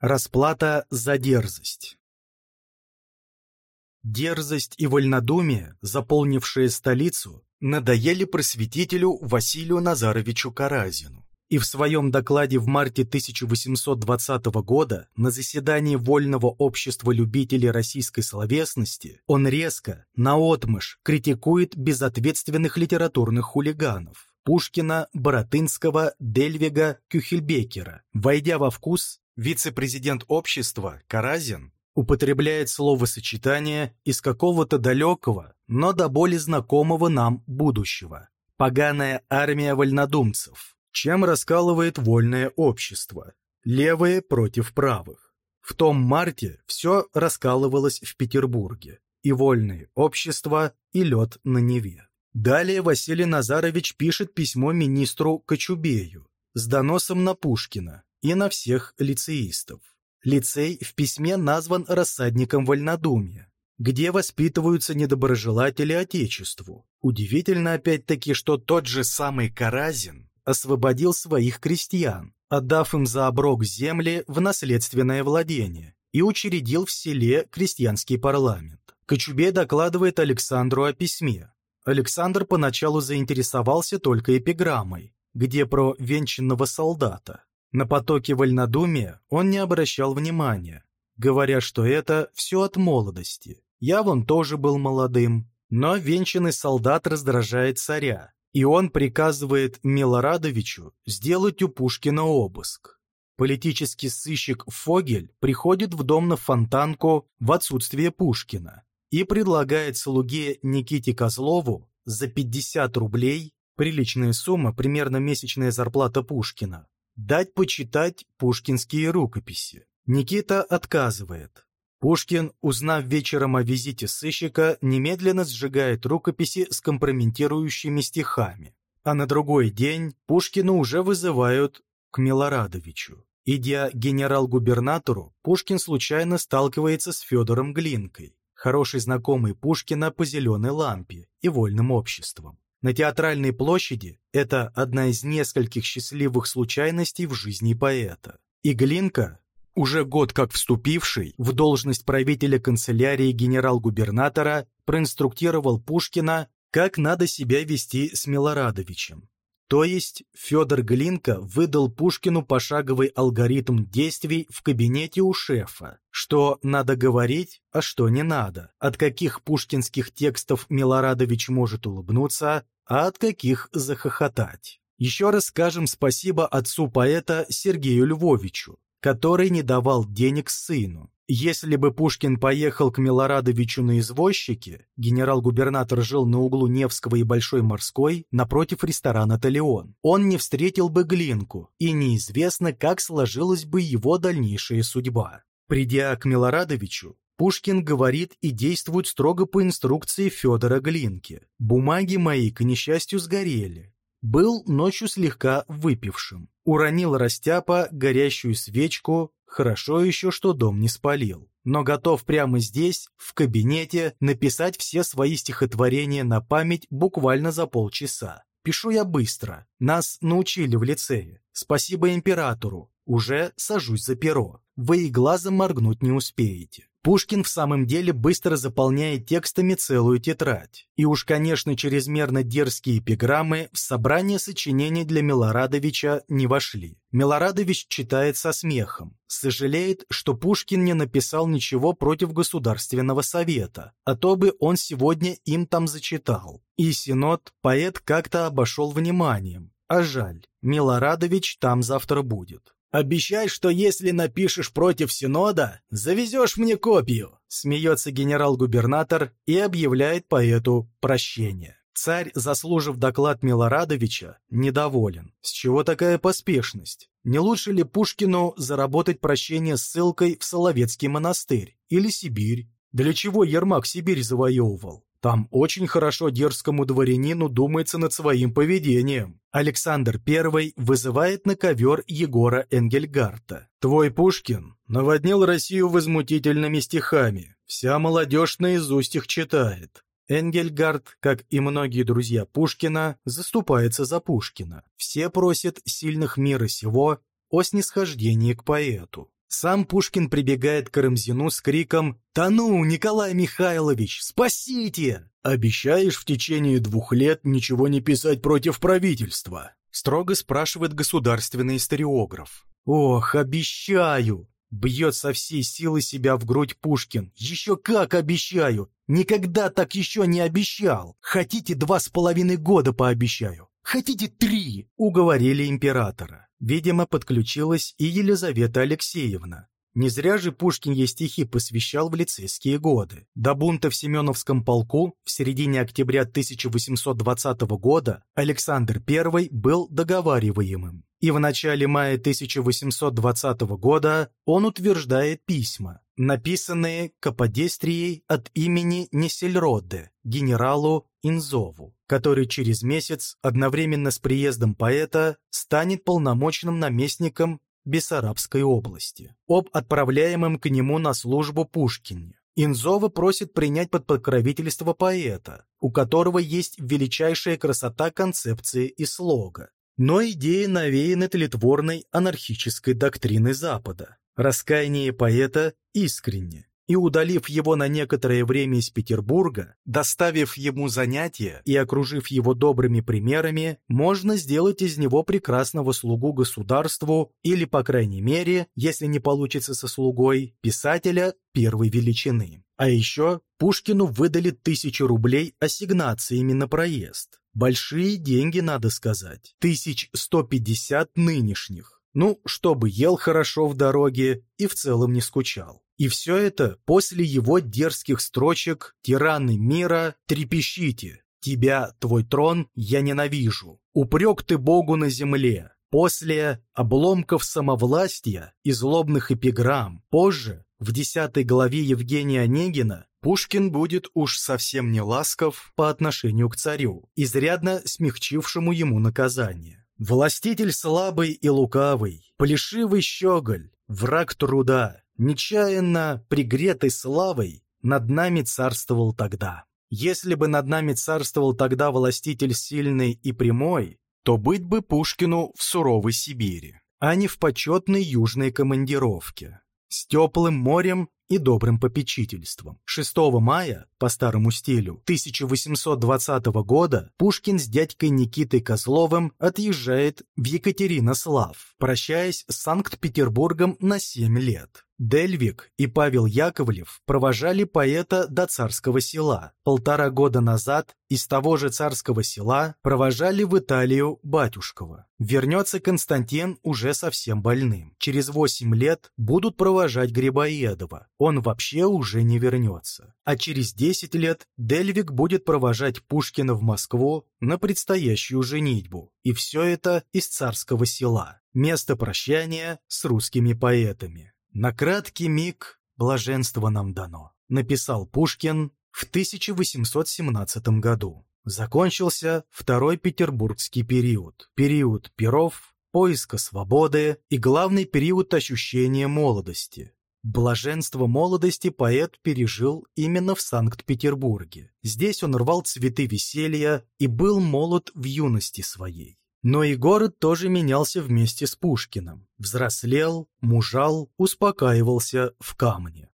Расплата за дерзость. Дерзость и вольнодумие, заполнившие столицу, надоели просветителю Василию Назаровичу Каразину. И в своем докладе в марте 1820 года на заседании Вольного общества любителей российской словесности он резко, наотмашь, критикует безответственных литературных хулиганов. Пушкина, Боротынского, Дельвига, Кюхельбекера. Войдя во вкус, вице-президент общества Каразин употребляет словосочетание из какого-то далекого, но до боли знакомого нам будущего. «Поганая армия вольнодумцев», чем раскалывает вольное общество. Левые против правых. В том марте все раскалывалось в Петербурге. И вольное общество, и лед на Неве. Далее Василий Назарович пишет письмо министру Кочубею с доносом на Пушкина и на всех лицеистов. Лицей в письме назван рассадником вольнодумия, где воспитываются недоброжелатели Отечеству. Удивительно опять-таки, что тот же самый Каразин освободил своих крестьян, отдав им за оброк земли в наследственное владение и учредил в селе крестьянский парламент. Кочубей докладывает Александру о письме. Александр поначалу заинтересовался только эпиграммой, где про венчанного солдата. На потоке вольнодумия он не обращал внимания, говоря, что это все от молодости. Я вон тоже был молодым. Но венчанный солдат раздражает царя, и он приказывает Милорадовичу сделать у Пушкина обыск. Политический сыщик Фогель приходит в дом на Фонтанку в отсутствие Пушкина и предлагает слуге Никите Козлову за 50 рублей, приличная сумма, примерно месячная зарплата Пушкина, дать почитать пушкинские рукописи. Никита отказывает. Пушкин, узнав вечером о визите сыщика, немедленно сжигает рукописи с компрометирующими стихами. А на другой день Пушкина уже вызывают к Милорадовичу. Идя генерал-губернатору, Пушкин случайно сталкивается с Федором Глинкой, хороший знакомый Пушкина по «Зеленой лампе» и вольным обществом. На театральной площади это одна из нескольких счастливых случайностей в жизни поэта. И Глинка, уже год как вступивший в должность правителя канцелярии генерал-губернатора, проинструктировал Пушкина, как надо себя вести с Милорадовичем. То есть Федор Глинка выдал Пушкину пошаговый алгоритм действий в кабинете у шефа, что надо говорить, а что не надо, от каких пушкинских текстов Милорадович может улыбнуться, а от каких захохотать. Еще раз скажем спасибо отцу поэта Сергею Львовичу, который не давал денег сыну. Если бы Пушкин поехал к Милорадовичу на извозчике, генерал-губернатор жил на углу Невского и Большой Морской, напротив ресторана «Талион», он не встретил бы Глинку, и неизвестно, как сложилась бы его дальнейшая судьба. Придя к Милорадовичу, Пушкин говорит и действует строго по инструкции Федора Глинки. «Бумаги мои, к несчастью, сгорели. Был ночью слегка выпившим. Уронил растяпа горящую свечку, хорошо еще, что дом не спалил. Но готов прямо здесь, в кабинете, написать все свои стихотворения на память буквально за полчаса. Пишу я быстро. Нас научили в лицее. Спасибо императору. Уже сажусь за перо. Вы и глазом моргнуть не успеете. Пушкин в самом деле быстро заполняет текстами целую тетрадь. И уж, конечно, чрезмерно дерзкие эпиграммы в собрание сочинений для Милорадовича не вошли. Милорадович читает со смехом. Сожалеет, что Пушкин не написал ничего против Государственного совета, а то бы он сегодня им там зачитал. И Синод поэт как-то обошел вниманием. А жаль, Милорадович там завтра будет. «Обещай, что если напишешь против Синода, завезешь мне копию», смеется генерал-губернатор и объявляет поэту прощение. Царь, заслужив доклад Милорадовича, недоволен. С чего такая поспешность? Не лучше ли Пушкину заработать прощение ссылкой в Соловецкий монастырь или Сибирь? Для чего Ермак Сибирь завоевывал? Там очень хорошо дерзкому дворянину думается над своим поведением. Александр I вызывает на ковер Егора Энгельгарта. «Твой Пушкин наводнил Россию возмутительными стихами. Вся молодежь наизусть их читает. Энгельгард, как и многие друзья Пушкина, заступается за Пушкина. Все просят сильных мира сего о снисхождении к поэту. Сам Пушкин прибегает к Карамзину с криком «Да ну, Николай Михайлович, спасите!» «Обещаешь в течение двух лет ничего не писать против правительства?» Строго спрашивает государственный историограф. «Ох, обещаю!» Бьет со всей силы себя в грудь Пушкин. «Еще как обещаю! Никогда так еще не обещал! Хотите, два с половиной года пообещаю! Хотите три?» Уговорили императора. Видимо, подключилась и Елизавета Алексеевна. Не зря же Пушкин ей стихи посвящал в лицейские годы. До бунта в Семеновском полку в середине октября 1820 года Александр I был договариваемым. И в начале мая 1820 года он утверждает письма, написанные Каподестрией от имени Несельроде, генералу Инзову, который через месяц, одновременно с приездом поэта, станет полномочным наместником Бессарабской области, об отправляемом к нему на службу Пушкине. Инзова просит принять под покровительство поэта, у которого есть величайшая красота концепции и слога. Но идеи навеяны тлетворной анархической доктриной Запада. Раскаяние поэта искренне, и, удалив его на некоторое время из Петербурга, доставив ему занятия и окружив его добрыми примерами, можно сделать из него прекрасного слугу государству или, по крайней мере, если не получится со слугой, писателя первой величины. А еще Пушкину выдали тысячу рублей ассигнациями на проезд. Большие деньги, надо сказать. Тысяч сто пятьдесят нынешних. Ну, чтобы ел хорошо в дороге и в целом не скучал. И все это после его дерзких строчек «Тираны мира, трепещите! Тебя, твой трон, я ненавижу! Упрек ты Богу на земле!» После обломков самовластия и злобных эпиграмм, позже, в десятой главе Евгения Онегина, Пушкин будет уж совсем не ласков по отношению к царю, изрядно смягчившему ему наказание. Властитель слабый и лукавый, плешивый щеголь, враг труда, нечаянно пригретый славой, над нами царствовал тогда. Если бы над нами царствовал тогда властитель сильный и прямой, то быть бы Пушкину в суровой Сибири, а не в почетной южной командировке, с теплым морем и добрым попечительством. 6 мая, по старому стилю, 1820 года Пушкин с дядькой Никитой Козловым отъезжает в Екатеринослав, прощаясь с Санкт-Петербургом на 7 лет. Дельвик и Павел Яковлев провожали поэта до царского села. Полтора года назад из того же царского села провожали в Италию батюшкова. Вернется Константин уже совсем больным. Через восемь лет будут провожать Грибоедова. Он вообще уже не вернется. А через десять лет Дельвик будет провожать Пушкина в Москву на предстоящую женитьбу. И все это из царского села. Место прощания с русскими поэтами. «На краткий миг блаженство нам дано», написал Пушкин в 1817 году. Закончился второй петербургский период, период перов, поиска свободы и главный период ощущения молодости. Блаженство молодости поэт пережил именно в Санкт-Петербурге. Здесь он рвал цветы веселья и был молод в юности своей. Но и город тоже менялся вместе с Пушкиным. Взрослел, мужал, успокаивался в камне.